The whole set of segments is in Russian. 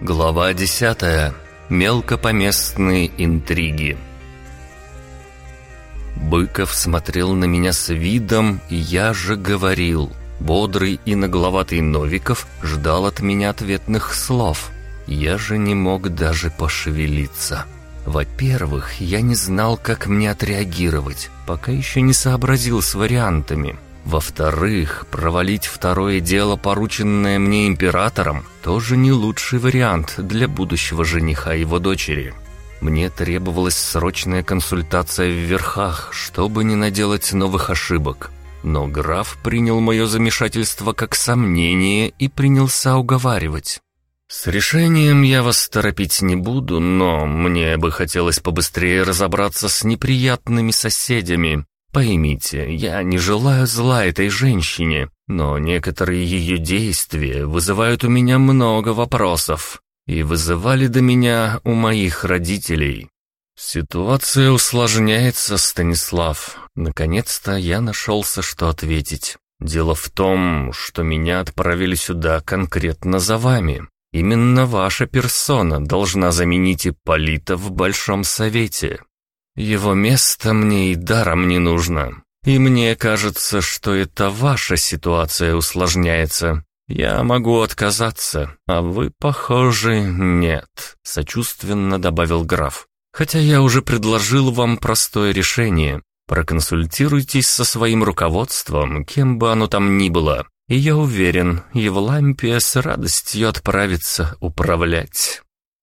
Глава 10. Мелкопоместные интриги. Быков смотрел на меня с видом, и я же говорил. Бодрый и нагловатый Новиков ждал от меня ответных слов. Я же не мог даже пошевелиться. Во-первых, я не знал, как мне отреагировать, пока еще не сообразил с вариантами. Во-вторых, провалить второе дело, порученное мне императором, тоже не лучший вариант для будущего жениха его дочери. Мне требовалась срочная консультация в верхах, чтобы не наделать новых ошибок. Но граф принял мое замешательство как сомнение и принялся уговаривать. «С решением я вас торопить не буду, но мне бы хотелось побыстрее разобраться с неприятными соседями, Поймите, я не желаю зла этой женщине, но некоторые ее действия вызывают у меня много вопросов и вызывали до меня у моих родителей. Ситуация усложняется, Станислав. Наконец-то я нашелся, что ответить. Дело в том, что меня отправили сюда конкретно за вами. Именно ваша персона должна заменить Ипполита в Большом Совете. Его место мне и даром не нужно. И мне кажется, что это ваша ситуация усложняется. Я могу отказаться, а вы, похоже, нет», — сочувственно добавил граф. «Хотя я уже предложил вам простое решение. Проконсультируйтесь со своим руководством, кем бы оно там ни было, и я уверен, Евлампия с радостью отправится управлять».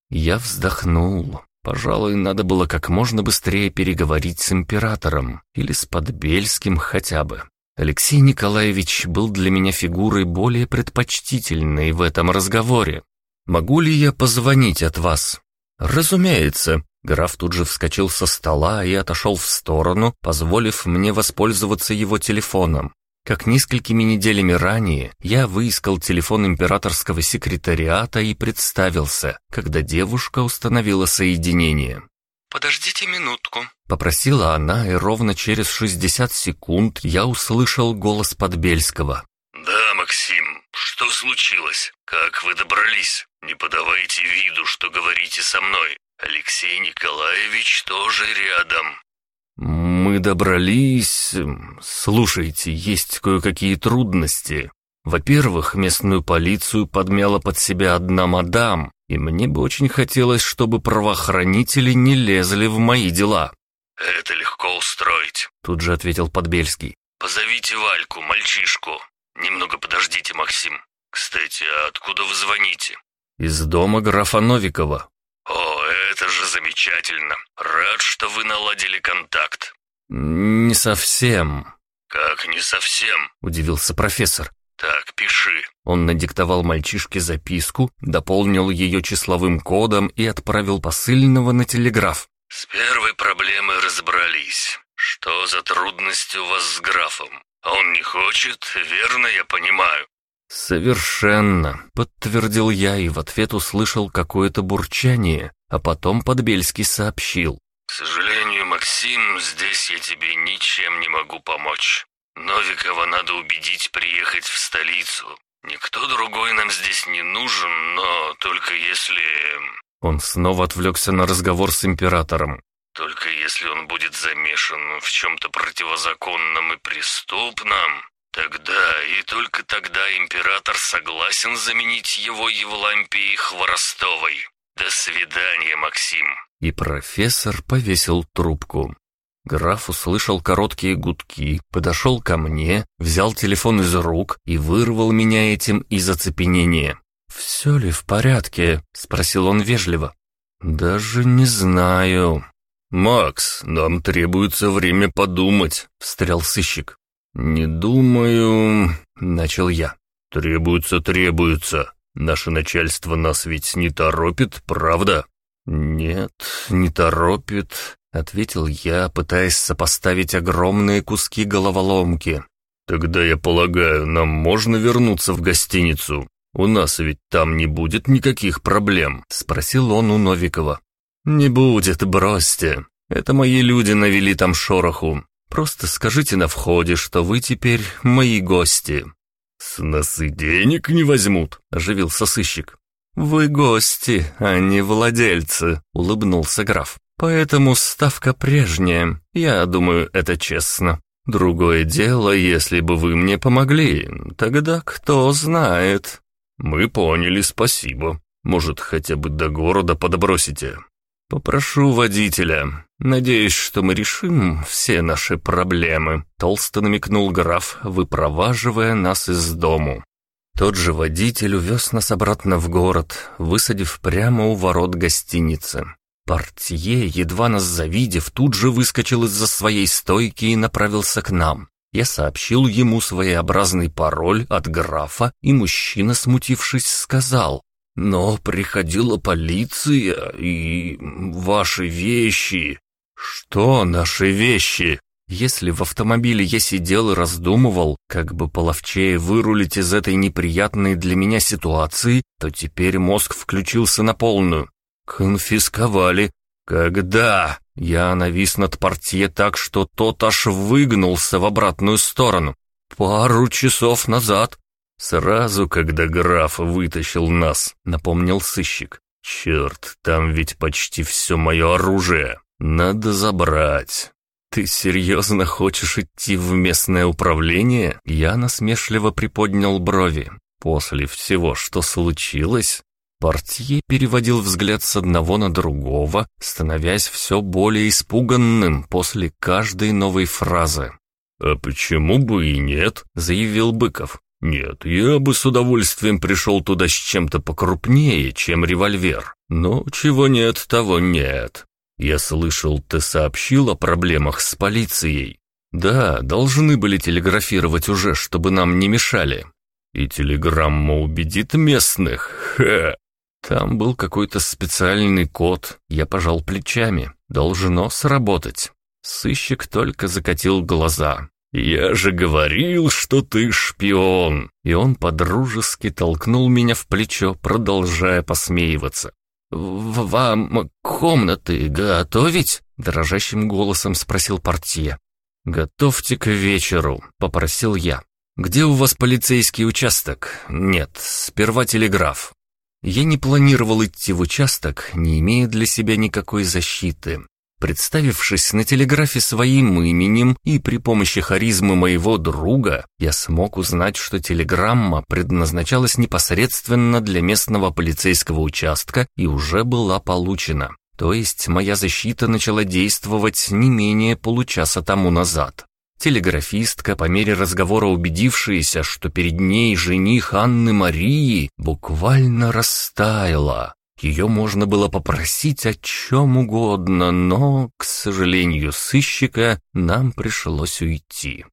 Я вздохнул. Пожалуй, надо было как можно быстрее переговорить с императором или с Подбельским хотя бы. Алексей Николаевич был для меня фигурой более предпочтительной в этом разговоре. «Могу ли я позвонить от вас?» «Разумеется». Граф тут же вскочил со стола и отошел в сторону, позволив мне воспользоваться его телефоном. Как несколькими неделями ранее, я выискал телефон императорского секретариата и представился, когда девушка установила соединение. «Подождите минутку», — попросила она, и ровно через 60 секунд я услышал голос Подбельского. «Да, Максим, что случилось? Как вы добрались? Не подавайте виду, что говорите со мной. Алексей Николаевич тоже рядом». «Мы добрались... Слушайте, есть кое-какие трудности. Во-первых, местную полицию подмяла под себя одна мадам, и мне бы очень хотелось, чтобы правоохранители не лезли в мои дела». «Это легко устроить», — тут же ответил Подбельский. «Позовите Вальку, мальчишку. Немного подождите, Максим. Кстати, а откуда вы звоните?» «Из дома графа Новикова». «О, это же замечательно. Рад, что вы наладили контакт». «Не совсем». «Как не совсем?» – удивился профессор. «Так, пиши». Он надиктовал мальчишке записку, дополнил ее числовым кодом и отправил посыльного на телеграф. «С первой проблемой разобрались. Что за трудности у вас с графом? Он не хочет, верно я понимаю?» «Совершенно», — подтвердил я и в ответ услышал какое-то бурчание, а потом Подбельский сообщил. «К сожалению, Максим, здесь я тебе ничем не могу помочь. Новикова надо убедить приехать в столицу. Никто другой нам здесь не нужен, но только если...» Он снова отвлекся на разговор с императором. «Только если он будет замешан в чем-то противозаконном и преступном, Тогда и только тогда император согласен заменить его Евлампией Хворостовой. До свидания, Максим. И профессор повесил трубку. Граф услышал короткие гудки, подошел ко мне, взял телефон из рук и вырвал меня этим из оцепенения. «Все ли в порядке?» — спросил он вежливо. «Даже не знаю». «Макс, нам требуется время подумать», — встрял сыщик. «Не думаю...» — начал я. «Требуется, требуется. Наше начальство нас ведь не торопит, правда?» «Нет, не торопит», — ответил я, пытаясь сопоставить огромные куски головоломки. «Тогда, я полагаю, нам можно вернуться в гостиницу? У нас ведь там не будет никаких проблем?» — спросил он у Новикова. «Не будет, бросьте. Это мои люди навели там шороху. Просто скажите на входе, что вы теперь мои гости». «С нас и денег не возьмут», — оживился сыщик. «Вы гости, а не владельцы», — улыбнулся граф. «Поэтому ставка прежняя. Я думаю, это честно. Другое дело, если бы вы мне помогли. Тогда кто знает». «Мы поняли, спасибо. Может, хотя бы до города подбросите?» «Попрошу водителя. Надеюсь, что мы решим все наши проблемы», — толсто намекнул граф, выпроваживая нас из дому. Тот же водитель увез нас обратно в город, высадив прямо у ворот гостиницы. Портье, едва нас завидев, тут же выскочил из-за своей стойки и направился к нам. Я сообщил ему своеобразный пароль от графа, и мужчина, смутившись, сказал, «Но приходила полиция и... ваши вещи...» «Что наши вещи?» Если в автомобиле я сидел и раздумывал, как бы половчее вырулить из этой неприятной для меня ситуации, то теперь мозг включился на полную. Конфисковали. Когда? Я навис над портье так, что тот аж выгнулся в обратную сторону. Пару часов назад. Сразу, когда граф вытащил нас, напомнил сыщик. Черт, там ведь почти все мое оружие. Надо забрать. «Ты серьезно хочешь идти в местное управление?» Я насмешливо приподнял брови. «После всего, что случилось?» Портье переводил взгляд с одного на другого, становясь все более испуганным после каждой новой фразы. «А почему бы и нет?» — заявил Быков. «Нет, я бы с удовольствием пришел туда с чем-то покрупнее, чем револьвер. Но чего нет, того нет. «Я слышал, ты сообщил о проблемах с полицией?» «Да, должны были телеграфировать уже, чтобы нам не мешали». «И телеграмма убедит местных? Ха!» Там был какой-то специальный код. Я пожал плечами. Должно сработать. Сыщик только закатил глаза. «Я же говорил, что ты шпион!» И он подружески толкнул меня в плечо, продолжая посмеиваться. «Вам комнаты готовить?» — дрожащим голосом спросил портье. «Готовьте к вечеру», — попросил я. «Где у вас полицейский участок?» «Нет, сперва телеграф». Я не планировал идти в участок, не имея для себя никакой защиты. Представившись на телеграфе своим именем и при помощи харизмы моего друга, я смог узнать, что телеграмма предназначалась непосредственно для местного полицейского участка и уже была получена. То есть моя защита начала действовать не менее получаса тому назад. Телеграфистка, по мере разговора убедившаяся, что перед ней жених Анны Марии, буквально растаяла. Ее можно было попросить о чем угодно, но, к сожалению, сыщика нам пришлось уйти.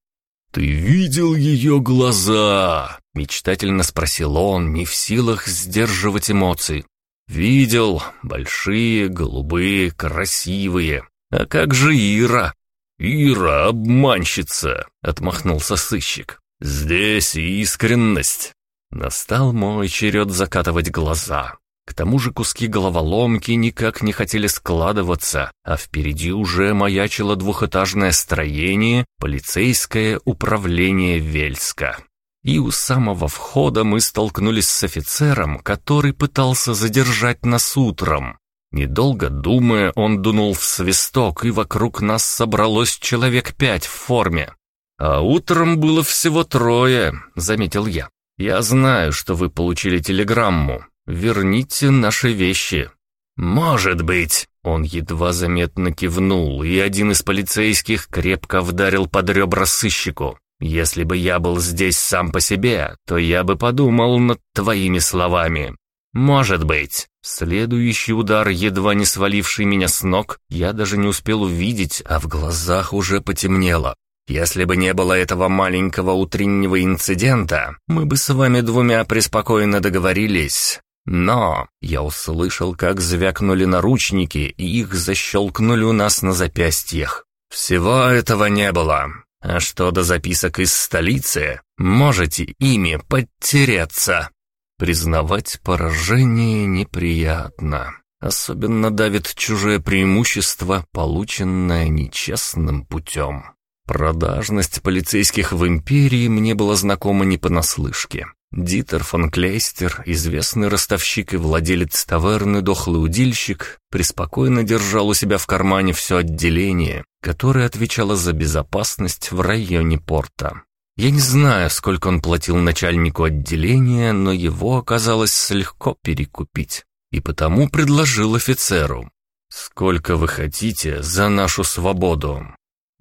«Ты видел ее глаза?» — мечтательно спросил он, не в силах сдерживать эмоции. «Видел. Большие, голубые, красивые. А как же Ира?» «Ира — обманщица!» — отмахнулся сыщик. «Здесь искренность». Настал мой черед закатывать глаза. К тому же куски головоломки никак не хотели складываться, а впереди уже маячило двухэтажное строение полицейское управление Вельска. И у самого входа мы столкнулись с офицером, который пытался задержать нас утром. Недолго думая, он дунул в свисток, и вокруг нас собралось человек пять в форме. «А утром было всего трое», — заметил я. «Я знаю, что вы получили телеграмму. «Верните наши вещи». «Может быть». Он едва заметно кивнул, и один из полицейских крепко вдарил под ребра сыщику. «Если бы я был здесь сам по себе, то я бы подумал над твоими словами». «Может быть». Следующий удар, едва не сваливший меня с ног, я даже не успел увидеть, а в глазах уже потемнело. Если бы не было этого маленького утреннего инцидента, мы бы с вами двумя преспокойно договорились. Но я услышал, как звякнули наручники, и их защелкнули у нас на запястьях. Всего этого не было. А что до записок из столицы, можете ими подтереться. Признавать поражение неприятно. Особенно давит чужое преимущество, полученное нечестным путем. Продажность полицейских в империи мне была знакома не понаслышке. Дитер фон Клейстер, известный ростовщик и владелец таверны «Дохлый удильщик», преспокойно держал у себя в кармане все отделение, которое отвечало за безопасность в районе порта. Я не знаю, сколько он платил начальнику отделения, но его оказалось легко перекупить. И потому предложил офицеру. «Сколько вы хотите за нашу свободу?»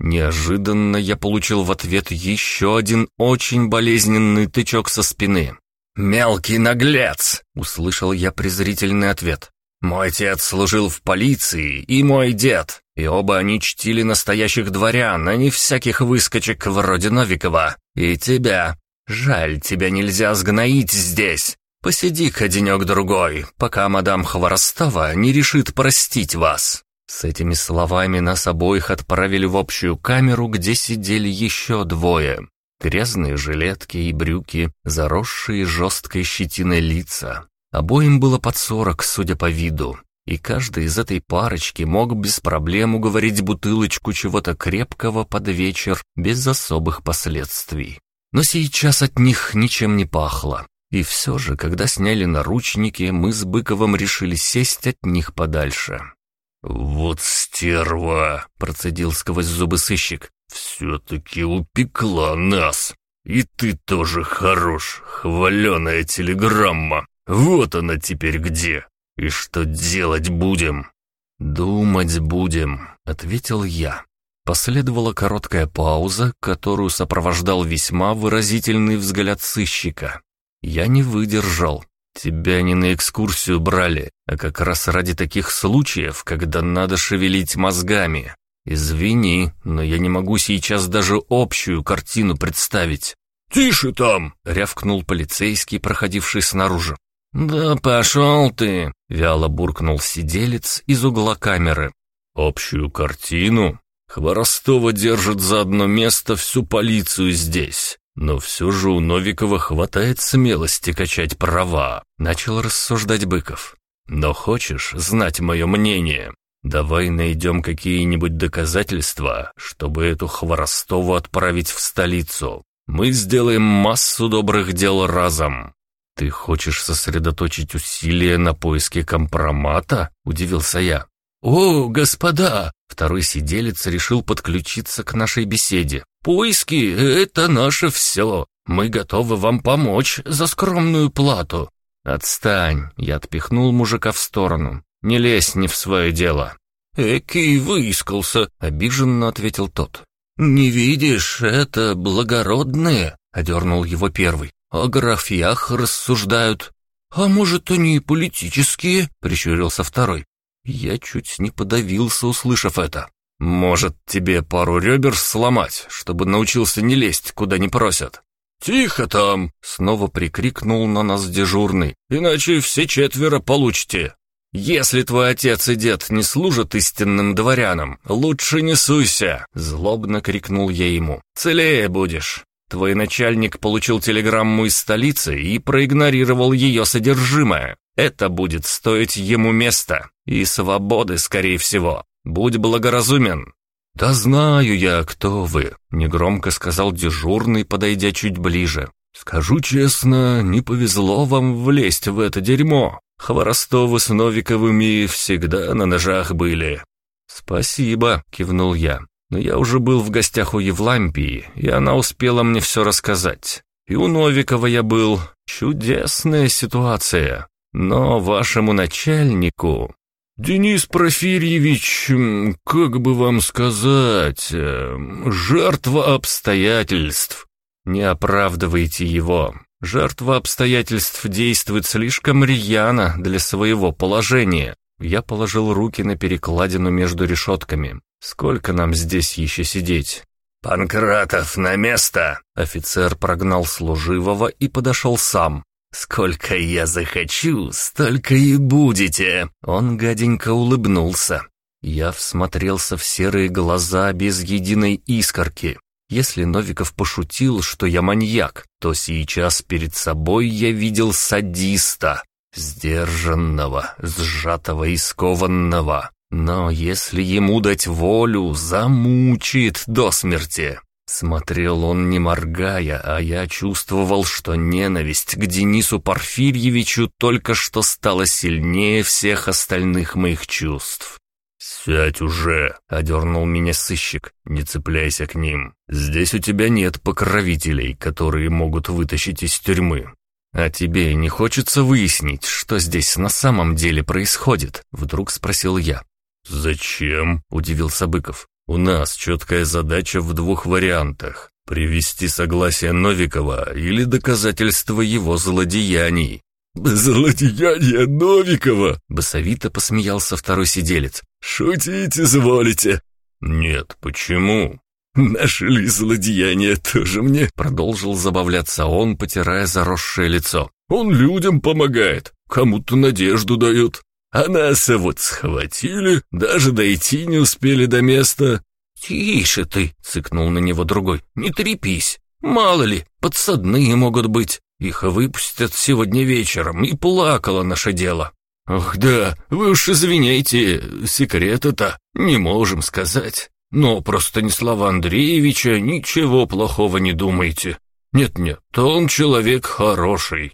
Неожиданно я получил в ответ еще один очень болезненный тычок со спины. «Мелкий наглец!» — услышал я презрительный ответ. «Мой отец служил в полиции, и мой дед, и оба они чтили настоящих дворян, а не всяких выскочек вроде Новикова. И тебя. Жаль, тебя нельзя сгноить здесь. Посиди-ка денек-другой, пока мадам Хворостова не решит простить вас». С этими словами нас обоих отправили в общую камеру, где сидели еще двое. Грязные жилетки и брюки, заросшие жесткой щетиной лица. Обоим было под сорок, судя по виду. И каждый из этой парочки мог без проблем уговорить бутылочку чего-то крепкого под вечер без особых последствий. Но сейчас от них ничем не пахло. И все же, когда сняли наручники, мы с Быковым решили сесть от них подальше. «Вот стерва!» — процедил сквозь зубы сыщик. «Все-таки упекла нас! И ты тоже хорош, хваленая телеграмма! Вот она теперь где! И что делать будем?» «Думать будем», — ответил я. Последовала короткая пауза, которую сопровождал весьма выразительный взгляд сыщика. Я не выдержал. Тебя не на экскурсию брали, а как раз ради таких случаев, когда надо шевелить мозгами. Извини, но я не могу сейчас даже общую картину представить. «Тише там!» — рявкнул полицейский, проходивший снаружи. «Да пошел ты!» — вяло буркнул сиделец из угла камеры. «Общую картину? Хворостова держит за одно место всю полицию здесь. Но все же у Новикова хватает смелости качать права, начал рассуждать Быков. Но хочешь знать мое мнение? Давай найдем какие-нибудь доказательства, чтобы эту Хворостову отправить в столицу. Мы сделаем массу добрых дел разом. Ты хочешь сосредоточить усилия на поиске компромата? Удивился я. «О, господа!» Второй сиделец решил подключиться к нашей беседе. «Поиски — это наше все. Мы готовы вам помочь за скромную плату». «Отстань!» — я отпихнул мужика в сторону. «Не лезь не в свое дело». «Экий выискался», — обиженно ответил тот. «Не видишь, это благородные», — одернул его первый. «О графьях рассуждают». «А может, они и политические?» — прищурился второй. Я чуть не подавился, услышав это. «Может, тебе пару ребер сломать, чтобы научился не лезть, куда не просят?» «Тихо там!» — снова прикрикнул на нас дежурный. «Иначе все четверо получите!» «Если твой отец и дед не служат истинным дворянам, лучше не суйся!» — злобно крикнул я ему. «Целее будешь!» Твой начальник получил телеграмму из столицы и проигнорировал ее содержимое. Это будет стоить ему места и свободы, скорее всего. Будь благоразумен». «Да знаю я, кто вы», — негромко сказал дежурный, подойдя чуть ближе. «Скажу честно, не повезло вам влезть в это дерьмо. Хворостовы с Новиковыми всегда на ножах были». «Спасибо», — кивнул я. «Но я уже был в гостях у Евлампии, и она успела мне все рассказать. И у Новикова я был. Чудесная ситуация. Но вашему начальнику «Денис Профирьевич, как бы вам сказать, э, жертва обстоятельств». «Не оправдывайте его. Жертва обстоятельств действует слишком рьяно для своего положения». Я положил руки на перекладину между решетками. «Сколько нам здесь еще сидеть?» «Панкратов, на место!» Офицер прогнал служивого и подошел сам. «Сколько я захочу, столько и будете!» Он гаденько улыбнулся. Я всмотрелся в серые глаза без единой искорки. Если Новиков пошутил, что я маньяк, то сейчас перед собой я видел садиста, сдержанного, сжатого и скованного. Но если ему дать волю, замучит до смерти. Смотрел он не моргая, а я чувствовал, что ненависть к Денису Порфирьевичу только что стала сильнее всех остальных моих чувств. «Сядь уже!» — одернул меня сыщик. «Не цепляйся к ним. Здесь у тебя нет покровителей, которые могут вытащить из тюрьмы. «А тебе не хочется выяснить, что здесь на самом деле происходит?» — вдруг спросил я. «Зачем?» — удивился Быков. У нас четкая задача в двух вариантах. Привести согласие Новикова или доказательство его злодеяний. «Злодеяние Новикова!» — басовито посмеялся второй сиделец. «Шутите, зволите?» «Нет, почему?» «Нашли злодеяние тоже мне», — продолжил забавляться он, потирая заросшее лицо. «Он людям помогает, кому-то надежду дает. А нас вот схватили, даже дойти не успели до места». «Тише ты!» — цыкнул на него другой. «Не трепись! Мало ли, подсадные могут быть. Их выпустят сегодня вечером, и плакало наше дело». «Ох да, вы уж извиняйте, секрет это, не можем сказать. Но про Станислава Андреевича ничего плохого не думайте. Нет-нет, он человек хороший».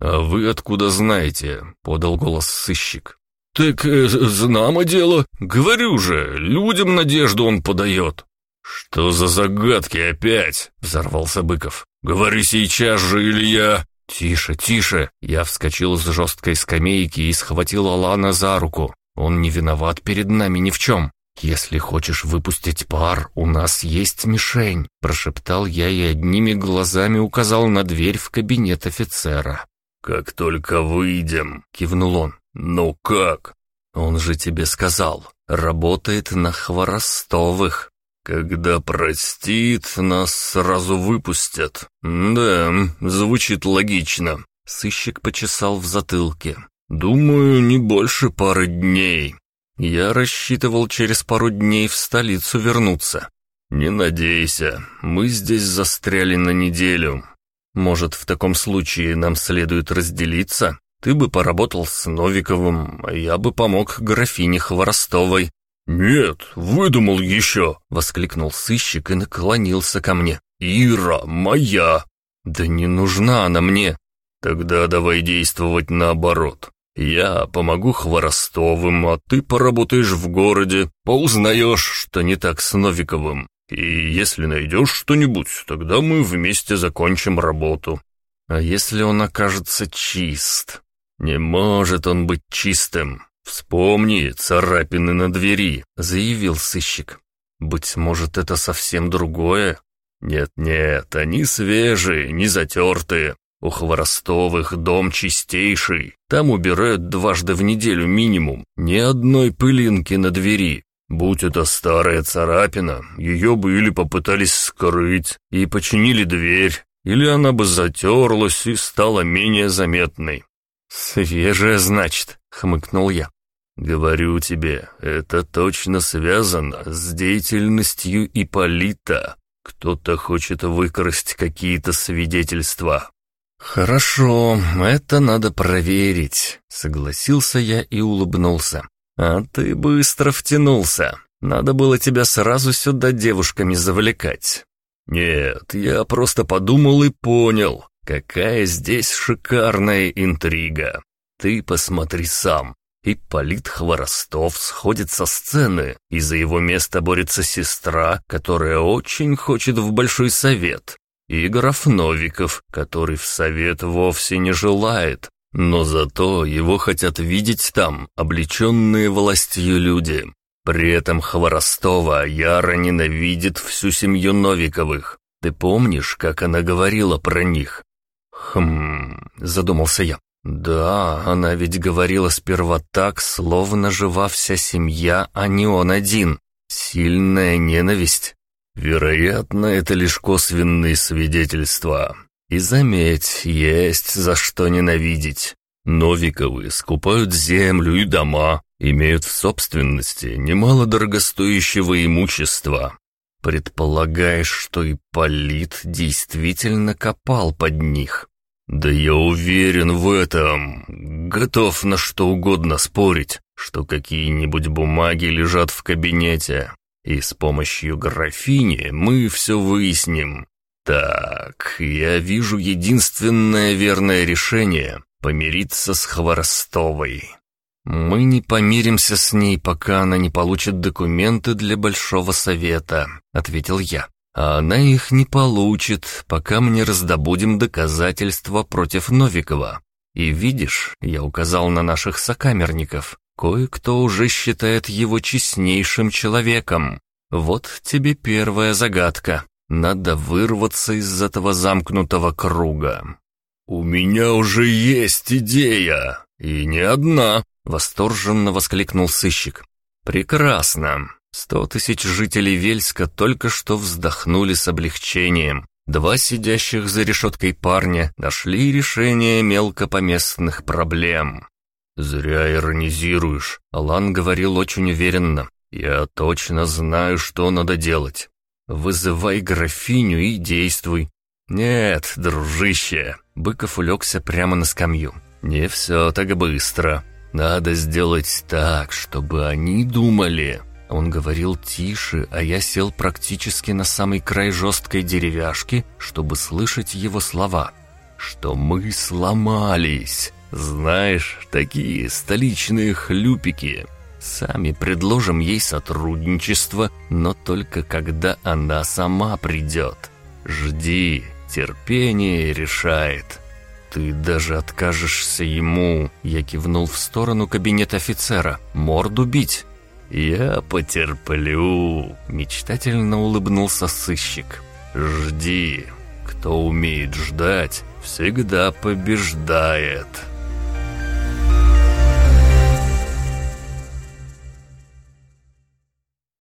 «А вы откуда знаете?» — подал голос сыщик. «Так э, знамо дело. Говорю же, людям надежду он подает». «Что за загадки опять?» — взорвался Быков. «Говори сейчас же, или я...» «Тише, тише!» Я вскочил с жесткой скамейки и схватил Алана за руку. «Он не виноват перед нами ни в чем. Если хочешь выпустить пар, у нас есть мишень», — прошептал я и одними глазами указал на дверь в кабинет офицера. «Как только выйдем», — кивнул он. «Ну как?» «Он же тебе сказал, работает на Хворостовых». «Когда простит, нас сразу выпустят». «Да, звучит логично». Сыщик почесал в затылке. «Думаю, не больше пары дней. Я рассчитывал через пару дней в столицу вернуться». «Не надейся, мы здесь застряли на неделю. Может, в таком случае нам следует разделиться? Ты бы поработал с Новиковым, а я бы помог графине Хворостовой». «Нет, выдумал еще!» — воскликнул сыщик и наклонился ко мне. «Ира моя!» «Да не нужна она мне!» «Тогда давай действовать наоборот. Я помогу Хворостовым, а ты поработаешь в городе, поузнаешь, что не так с Новиковым. И если найдешь что-нибудь, тогда мы вместе закончим работу. А если он окажется чист? Не может он быть чистым. Вспомни царапины на двери, заявил сыщик. Быть может, это совсем другое? Нет-нет, они свежие, не затертые. У Хворостовых дом чистейший. Там убирают дважды в неделю минимум. Ни одной пылинки на двери. Будь это старая царапина, ее бы или попытались скрыть и починили дверь, или она бы затерлась и стала менее заметной. «Свежая, значит», — хмыкнул я. «Говорю тебе, это точно связано с деятельностью Иполита. Кто-то хочет выкрасть какие-то свидетельства». «Хорошо, это надо проверить», — согласился я и улыбнулся. «А ты быстро втянулся. Надо было тебя сразу сюда девушками завлекать». «Нет, я просто подумал и понял, какая здесь шикарная интрига. Ты посмотри сам. Ипполит Хворостов сходит со сцены, и за его место борется сестра, которая очень хочет в Большой Совет, и граф Новиков, который в Совет вовсе не желает, но зато его хотят видеть там облеченные властью люди. При этом Хворостова яро ненавидит всю семью Новиковых. Ты помнишь, как она говорила про них? Хм, задумался я. Да, она ведь говорила сперва так, словно жива вся семья, а не он один. Сильная ненависть. Вероятно, это лишь косвенные свидетельства. И заметь, есть за что ненавидеть. Новиковы скупают землю и дома, имеют в собственности немало дорогостоящего имущества. Предполагаешь, что Ипполит действительно копал под них? Да я уверен в этом. Готов на что угодно спорить, что какие-нибудь бумаги лежат в кабинете. И с помощью графини мы все выясним. Так, я вижу единственное верное решение — помириться с Хворостовой. Мы не помиримся с ней, пока она не получит документы для Большого Совета, — ответил я. А она их не получит, пока мы не раздобудем доказательства против Новикова. И видишь, я указал на наших сокамерников, кое-кто уже считает его честнейшим человеком. Вот тебе первая загадка. Надо вырваться из этого замкнутого круга. «У меня уже есть идея, и не одна», — восторженно воскликнул сыщик. «Прекрасно. Сто тысяч жителей Вельска только что вздохнули с облегчением. Два сидящих за решеткой парня нашли решение мелкопоместных проблем. «Зря иронизируешь», — Алан говорил очень уверенно. «Я точно знаю, что надо делать. Вызывай графиню и действуй». «Нет, дружище», — Быков улегся прямо на скамью. «Не все так быстро. Надо сделать так, чтобы они думали, он говорил тише, а я сел практически на самый край жесткой деревяшки, чтобы слышать его слова. «Что мы сломались. Знаешь, такие столичные хлюпики. Сами предложим ей сотрудничество, но только когда она сама придет. Жди, терпение решает». «Ты даже откажешься ему!» Я кивнул в сторону кабинета офицера. «Морду бить!» «Я потерплю», — мечтательно улыбнулся сыщик. «Жди. Кто умеет ждать, всегда побеждает».